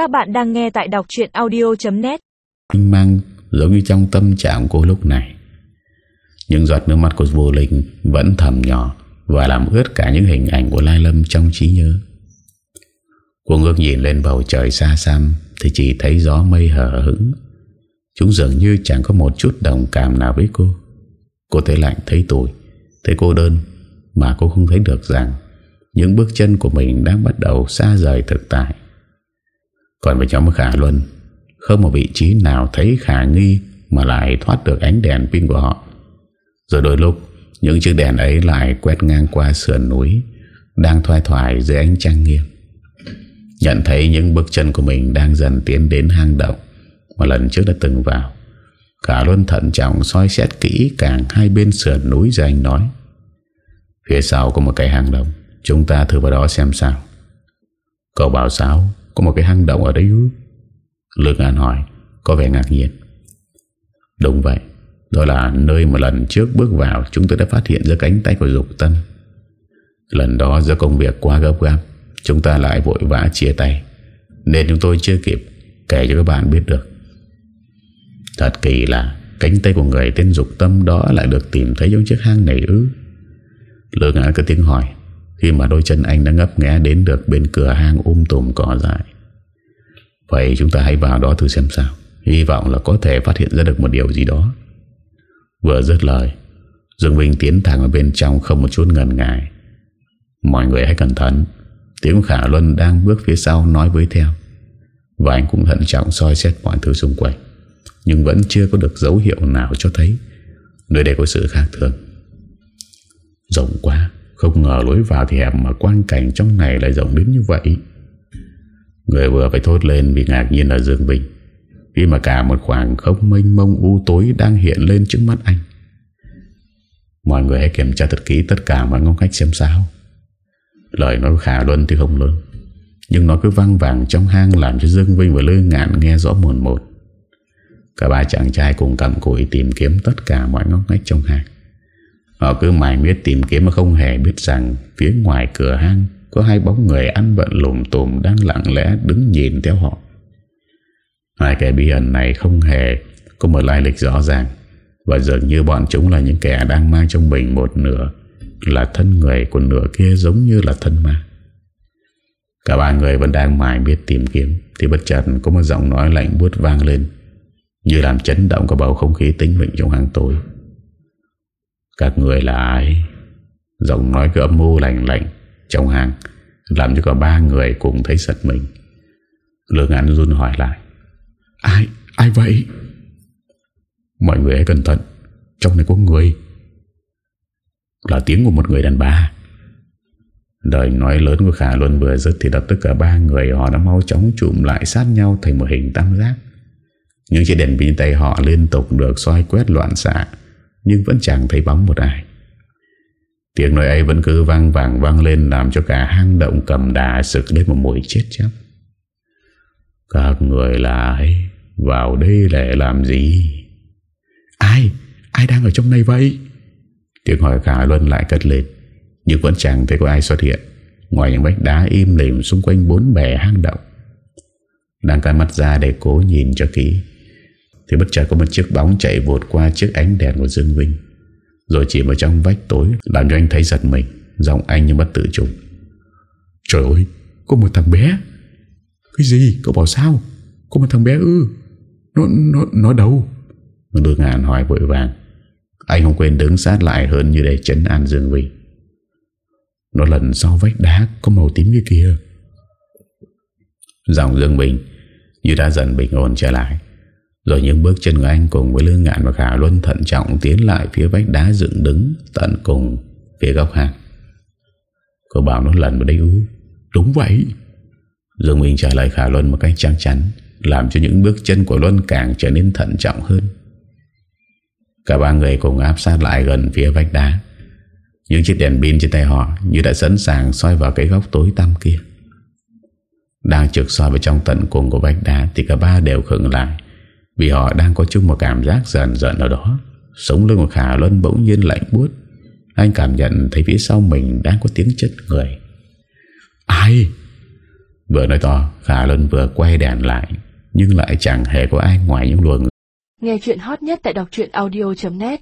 Các bạn đang nghe tại đọc chuyện audio.net Anh mang giống như trong tâm trạng cô lúc này. Những giọt nước mắt của vô linh Vẫn thầm nhỏ Và làm ướt cả những hình ảnh của Lai Lâm trong trí nhớ. Cô ngước nhìn lên bầu trời xa xăm Thì chỉ thấy gió mây hở hững. Chúng dường như chẳng có một chút đồng cảm nào với cô. Cô thấy lạnh, thấy tủi Thấy cô đơn Mà cô không thấy được rằng Những bước chân của mình đang bắt đầu xa rời thực tại. Còn với nhóm Khả Luân, Không một vị trí nào thấy khả nghi Mà lại thoát được ánh đèn pin của họ. Rồi đôi lúc, Những chiếc đèn ấy lại quét ngang qua sườn núi, Đang thoai thoải dưới ánh trăng nghiêng Nhận thấy những bước chân của mình Đang dần tiến đến hang động Mà lần trước đã từng vào, Khả Luân thận trọng soi xét kỹ càng hai bên sườn núi rồi anh nói, Phía sau có một cái hang động, Chúng ta thử vào đó xem sao. Cậu bảo, sao? Có một cái hang động ở đấy ư? Lương An hỏi, Có vẻ ngạc nhiên. Đúng vậy, Đó là nơi một lần trước bước vào Chúng tôi đã phát hiện ra cánh tay của Dục Tâm Lần đó do công việc quá gấp gáp, Chúng ta lại vội vã chia tay. Nên chúng tôi chưa kịp Kể cho các bạn biết được. Thật kỳ lạ, Cánh tay của người tên Dục Tâm đó Lại được tìm thấy trong chiếc hang này ư? Lương an có tiếng hỏi, Khi mà đôi chân anh đã ngấp nghé Đến được bên cửa hang um tùm cỏ dại Vậy chúng ta hãy vào đó thử xem sao. Hy vọng là có thể phát hiện ra được một điều gì đó. Vừa dứt lời, Dương Vinh tiến thẳng ở bên trong Không một chút ngần ngại. Mọi người hãy cẩn thận. Tiếng Khả Luân đang bước phía sau nói với theo. Và anh cũng thận trọng soi xét mọi thứ xung quanh. Nhưng vẫn chưa có được dấu hiệu nào cho thấy Nơi đây có sự khác thường. Rộng quá, Không ngờ lối vào thì hẹp Mà quang cảnh trong này lại rộng đến như vậy. Người vừa phải thốt lên Vì ngạc nhiên là Dương vinh, Khi mà cả một khoảng không mênh mông u tối Đang hiện lên trước mắt anh. Mọi người hãy kiểm tra thật kỹ Tất cả mọi ngóc khách xem sao. Lời nói khả luân thì không lớn Nhưng nó cứ văng vàng trong hang Làm cho Dương Vinh và Lư Ngạn nghe rõ một một. Cả ba chàng trai cùng cầm cụi tìm kiếm tất cả mọi ngóc ngách trong hang. Họ cứ mãi miết tìm kiếm mà không hề biết rằng Phía ngoài cửa hang có hai bóng người ăn bận lùm tùm Đang lặng lẽ đứng nhìn theo họ. Hai kẻ bí ẩn này không hề Có một lai lịch rõ ràng, Và dường như bọn chúng là những kẻ đang mang trong mình một nửa Là thân người của nửa kia giống như là thân ma. Cả ba người vẫn đang mãi biết tìm kiếm, Thì bất chợt có một giọng nói lạnh buốt vang lên, Như làm chấn động cả bầu không khí tính mịnh trong hàng tối. Các người là ai? Giọng nói cứ âm mưu lạnh lạnh. Trong hàng Làm cho cả ba người cùng thấy giật mình. Lương An run hỏi lại Ai, ai vậy? Mọi người hãy cẩn thận Trong này có người. Là tiếng của một người đàn bà. Đời nói lớn của Khả Luân vừa dứt Thì đập tất cả ba người họ đã mau chóng Chụm lại sát nhau thành một hình tam giác. Những chiếc đèn pin tay họ liên tục Được soi quét loạn xạ nhưng vẫn chẳng thấy bóng một ai. Tiếng nói ấy vẫn cứ vang vàng vang lên Làm cho cả hang động cầm đà Sực lên một mùi chết chóc. Các người là ai? Vào đây để làm gì? Ai? Ai đang ở trong này vậy? Tiếng hỏi khả luân lại cất lên Nhưng vẫn chẳng thấy có ai xuất hiện. Ngoài những vách đá im lìm xung quanh bốn bè hang động. Đang cắn mắt ra để cố nhìn cho kỹ thì bất chợt có một chiếc bóng chạy vụt qua chiếc ánh đèn của Dương Vinh rồi chỉ vào trong vách tối Làm cho anh thấy giật mình Giọng anh như bất tự chủ. Trời ơi có một thằng bé. Cái gì? Cậu bảo sao? Có một thằng bé ư? Nó, nó, nó đâu? Đường ngàn hỏi vội vàng. Anh không quên đứng sát lại hơn như để chấn an Dương Vinh Nó lần sau vách đá Có màu tím như kia. Giọng Dương Bình Như đã dần bình ổn trở lại rồi những bước chân của anh cùng với Lương Ngạn và Khả Luân thận trọng tiến lại phía vách đá dựng đứng tận cùng phía góc hàng. Cô bảo nó lần vào đây ư? Đúng vậy. Dương Minh trả lời Khả Luân một cách chắc chắn, làm cho những bước chân của Luân càng trở nên thận trọng hơn. Cả ba người cùng áp sát lại gần phía vách đá. Những chiếc đèn pin trên tay họ như đã sẵn sàng soi vào cái góc tối tăm kia. Đang trực soi vào trong tận cùng của vách đá thì cả ba đều khựng lại vì họ đang có chung một cảm giác dần dần ở đó. Sống lưng của Khả Luân bỗng nhiên lạnh buốt. Anh cảm nhận thấy phía sau mình đang có tiếng chất người. Ai? Vừa nói to, Khả Luân vừa quay đèn lại, Nhưng lại chẳng hề có ai ngoài những luồng Nghe chuyện hot nhất tại đọc audio.net